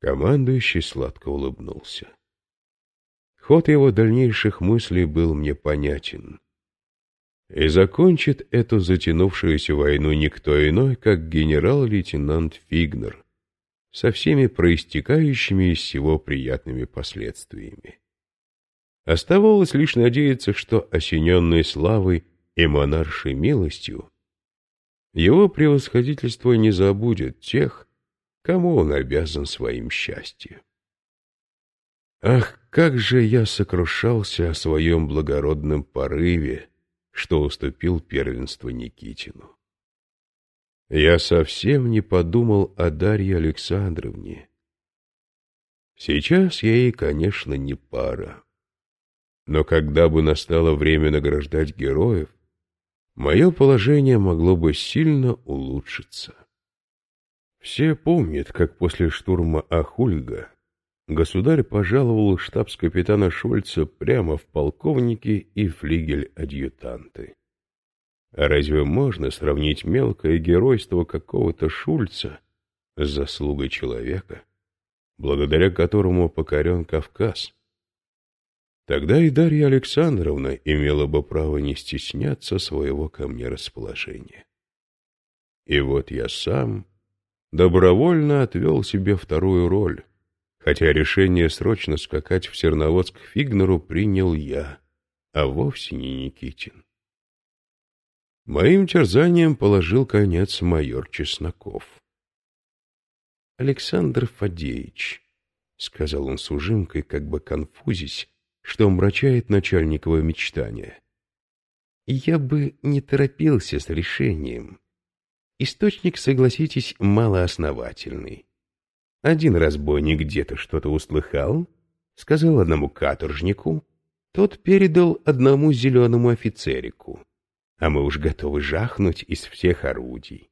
Командующий сладко улыбнулся. Ход его дальнейших мыслей был мне понятен. И закончит эту затянувшуюся войну никто иной, как генерал-лейтенант Фигнер, со всеми проистекающими из всего приятными последствиями. Оставалось лишь надеяться, что, осененный славой и монаршей милостью, его превосходительство не забудет тех, кому он обязан своим счастьем. Ах, как же я сокрушался о своем благородном порыве, что уступил первенство Никитину. Я совсем не подумал о Дарье Александровне. Сейчас я ей, конечно, не пара. Но когда бы настало время награждать героев, мое положение могло бы сильно улучшиться. Все помнят, как после штурма Ахульга государь пожаловал штабс-капитана Шольца прямо в полковники и флигель-адъютанты. А разве можно сравнить мелкое геройство какого-то Шульца с заслугой человека, благодаря которому покорен Кавказ? Тогда и Дарья Александровна имела бы право не стесняться своего ко мне расположения. И вот я сам добровольно отвел себе вторую роль, хотя решение срочно скакать в Серноводск Фигнеру принял я, а вовсе не Никитин. Моим терзанием положил конец майор Чесноков. «Александр Фадеевич», — сказал он с ужимкой, как бы конфузись, что омрачает начальниковое мечтание. Я бы не торопился с решением. Источник, согласитесь, малоосновательный. Один разбойник где-то что-то услыхал, сказал одному каторжнику, тот передал одному зеленому офицерику, а мы уж готовы жахнуть из всех орудий.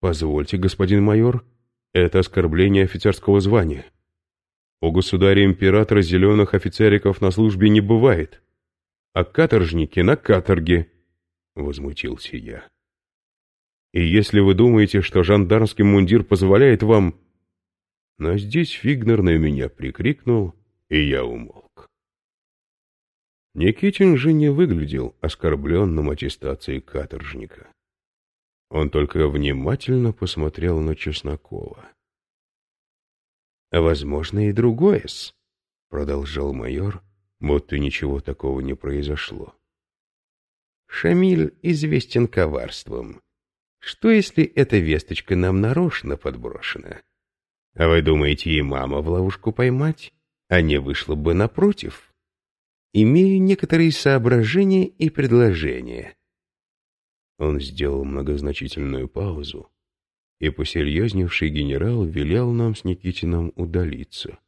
Позвольте, господин майор, это оскорбление офицерского звания. У государя-императора зеленых офицериков на службе не бывает, а каторжники на каторге, — возмутился я. И если вы думаете, что жандармский мундир позволяет вам... Но здесь Фигнер на меня прикрикнул, и я умолк. Никитин же не выглядел оскорбленным аттестацией каторжника. Он только внимательно посмотрел на Чеснокова. Возможно и другое-с, — продолжал майор, будто ничего такого не произошло. Шамиль известен коварством. Что, если эта весточка нам нарочно подброшена? А вы думаете, и мама в ловушку поймать, а не вышла бы напротив? Имею некоторые соображения и предложения. Он сделал многозначительную паузу, и посерьезневший генерал велел нам с Никитином удалиться,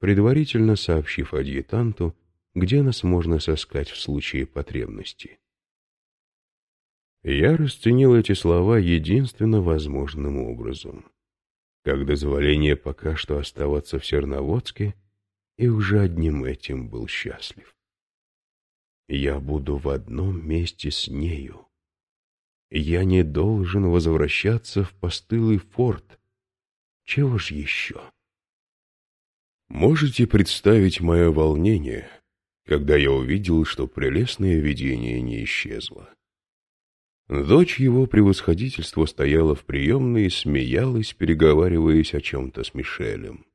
предварительно сообщив адъютанту, где нас можно соскать в случае потребности. Я расценил эти слова единственно возможным образом, как дозволение пока что оставаться в Серноводске, и уже одним этим был счастлив. Я буду в одном месте с нею, я не должен возвращаться в постылый форт. Чего ж еще? Можете представить мое волнение, когда я увидел, что прелестное видение не исчезло. Дочь его превосходительства стояла в приемной и смеялась, переговариваясь о чем-то с Мишелем.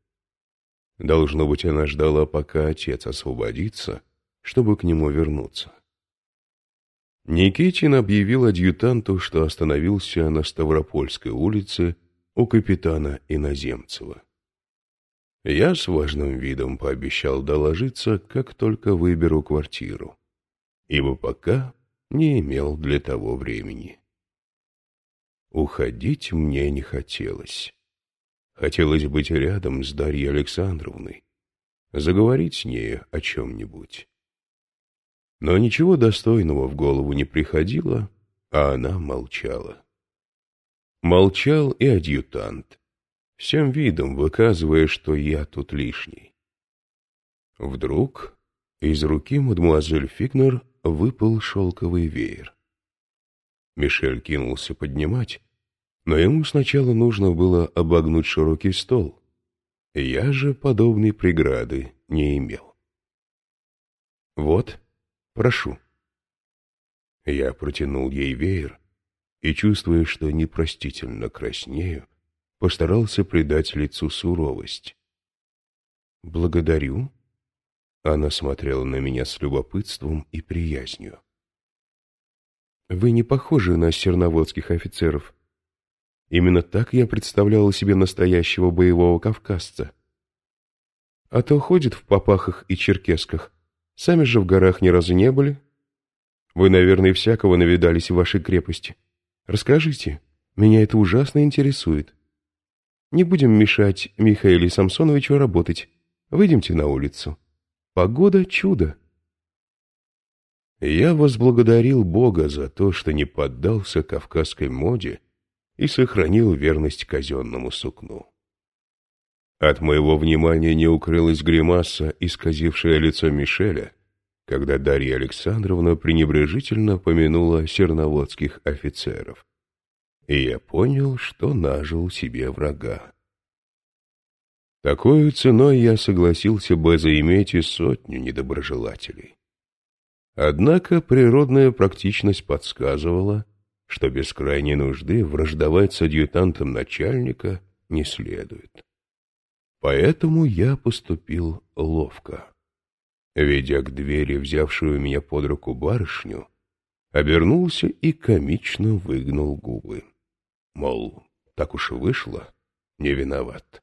Должно быть, она ждала, пока отец освободится, чтобы к нему вернуться. Никитин объявил адъютанту, что остановился на Ставропольской улице у капитана Иноземцева. Я с важным видом пообещал доложиться, как только выберу квартиру, ибо пока не имел для того времени. Уходить мне не хотелось. Хотелось быть рядом с Дарьей Александровной, заговорить с нею о чем-нибудь. Но ничего достойного в голову не приходило, а она молчала. Молчал и адъютант, всем видом выказывая, что я тут лишний. Вдруг из руки мадемуазель Фигнер выпал шелковый веер. Мишель кинулся поднимать, но ему сначала нужно было обогнуть широкий стол, Я же подобной преграды не имел. «Вот, прошу». Я протянул ей веер и, чувствуя, что непростительно краснею, постарался придать лицу суровость. «Благодарю». Она смотрела на меня с любопытством и приязнью. «Вы не похожи на серноводских офицеров. Именно так я представляла себе настоящего боевого кавказца. А то ходит в попахах и черкесках. Сами же в горах ни разу не были. Вы, наверное, всякого навидались в вашей крепости. Расскажите, меня это ужасно интересует. Не будем мешать Михаилу Самсоновичу работать. Выйдемте на улицу. Погода — чудо. Я возблагодарил Бога за то, что не поддался кавказской моде и сохранил верность казенному сукну. От моего внимания не укрылась гримаса, исказившая лицо Мишеля, когда Дарья Александровна пренебрежительно помянула серноводских офицеров. И я понял, что нажил себе врага. Такой ценой я согласился бы заиметь и сотню недоброжелателей. Однако природная практичность подсказывала, что без крайней нужды враждовать с адъютантом начальника не следует. Поэтому я поступил ловко. Ведя к двери взявшую меня под руку барышню, обернулся и комично выгнул губы. Мол, так уж и вышло, не виноват.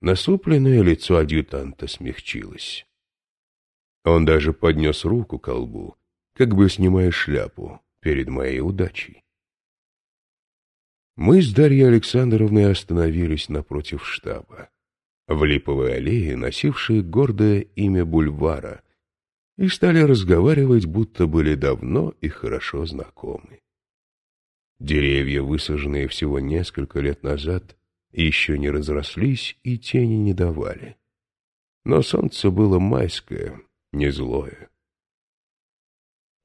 Насупленное лицо адъютанта смягчилось. Он даже поднес руку к колбу, как бы снимая шляпу перед моей удачей. Мы с Дарьей Александровной остановились напротив штаба, в липовой аллее, носившей гордое имя бульвара, и стали разговаривать, будто были давно и хорошо знакомы. Деревья, высаженные всего несколько лет назад, еще не разрослись и тени не давали. Но солнце было майское, не злое.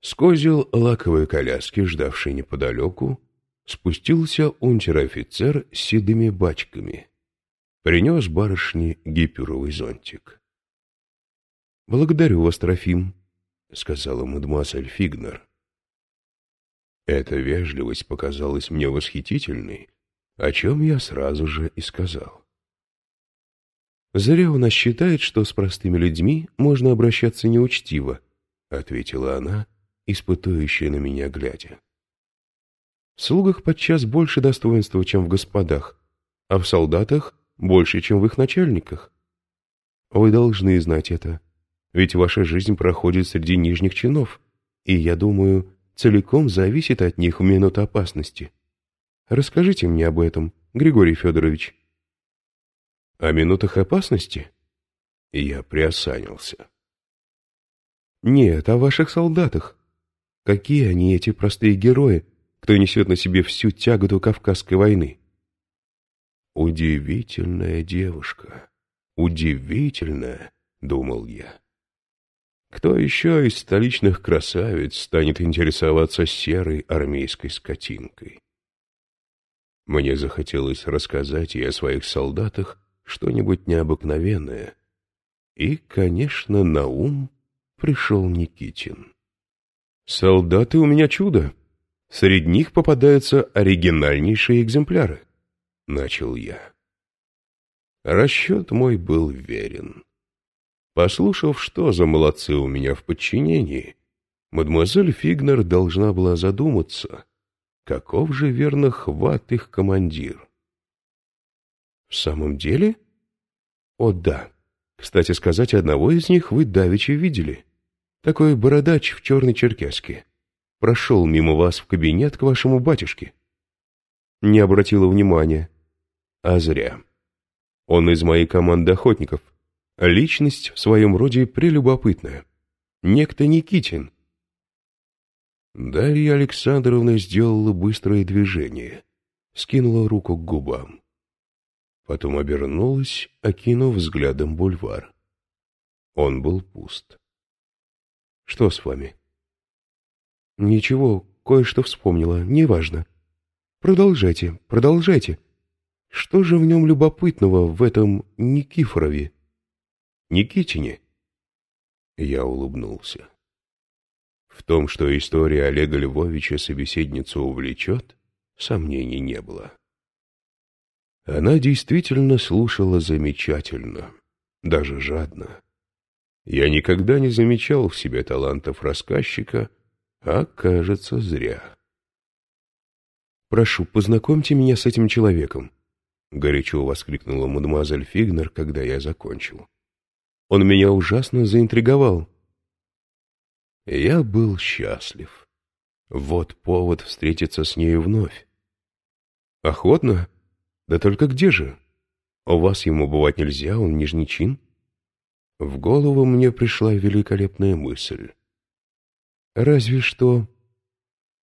С козел лаковой коляски, ждавшей неподалеку, спустился унтер-офицер с седыми бачками. Принес барышне гиперовый зонтик. — Благодарю вас, Трофим, — сказала мадемуазель Фигнер. Эта вежливость показалась мне восхитительной, о чем я сразу же и сказал. «Зря у нас считает, что с простыми людьми можно обращаться неучтиво», — ответила она, испытующая на меня глядя. «В слугах подчас больше достоинства, чем в господах, а в солдатах больше, чем в их начальниках. Вы должны знать это, ведь ваша жизнь проходит среди нижних чинов, и, я думаю, целиком зависит от них в минуту опасности. Расскажите мне об этом, Григорий Федорович. О минутах опасности? Я приосанился. Нет, о ваших солдатах. Какие они, эти простые герои, кто несет на себе всю тяготу Кавказской войны? Удивительная девушка, удивительная, думал я. Кто еще из столичных красавиц станет интересоваться серой армейской скотинкой? Мне захотелось рассказать ей о своих солдатах что-нибудь необыкновенное. И, конечно, на ум пришел Никитин. «Солдаты у меня чудо. Среди них попадаются оригинальнейшие экземпляры», — начал я. Расчет мой был верен. Послушав, что за молодцы у меня в подчинении, мадемуазель Фигнер должна была задуматься — Каков же верно хват их командир? В самом деле? О, да. Кстати сказать, одного из них вы давеча видели. Такой бородач в черной черкеске. Прошел мимо вас в кабинет к вашему батюшке. Не обратила внимания. А зря. Он из моей команды охотников. Личность в своем роде прелюбопытная. Некто Никитин, Дарья Александровна сделала быстрое движение, скинула руку к губам. Потом обернулась, окинув взглядом бульвар. Он был пуст. — Что с вами? — Ничего, кое-что вспомнила, неважно. Продолжайте, продолжайте. Что же в нем любопытного в этом Никифорове? Никитине? Я улыбнулся. В том, что история Олега Львовича собеседницу увлечет, сомнений не было. Она действительно слушала замечательно, даже жадно. Я никогда не замечал в себе талантов рассказчика, а, кажется, зря. «Прошу, познакомьте меня с этим человеком», — горячо воскликнула мадемуазель Фигнер, когда я закончил. «Он меня ужасно заинтриговал». Я был счастлив. Вот повод встретиться с нею вновь. «Охотно? Да только где же? У вас ему бывать нельзя, он нижний чин?» В голову мне пришла великолепная мысль. «Разве что...»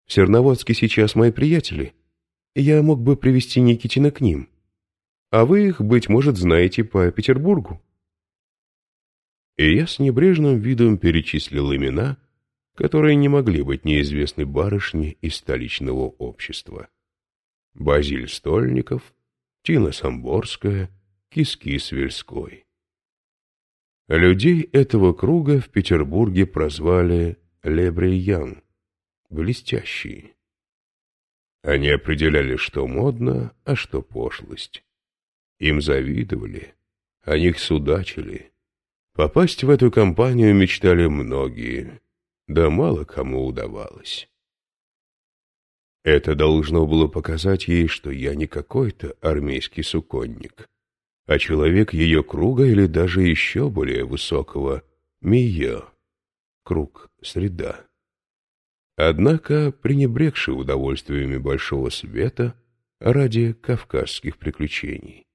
«Серноводский сейчас мои приятели. Я мог бы привести Никитина к ним. А вы их, быть может, знаете по Петербургу». И я с небрежным видом перечислил имена, которые не могли быть неизвестны барышне из столичного общества. Базиль Стольников, Тина Самборская, Кискис. Людей этого круга в Петербурге прозвали les brillants, блестящие. Они определяли, что модно, а что пошлость. Им завидовали, о них судачили. Попасть в эту компанию мечтали многие, да мало кому удавалось. Это должно было показать ей, что я не какой-то армейский суконник, а человек ее круга или даже еще более высокого мия, круг, среда. Однако, пренебрегший удовольствиями большого света ради кавказских приключений.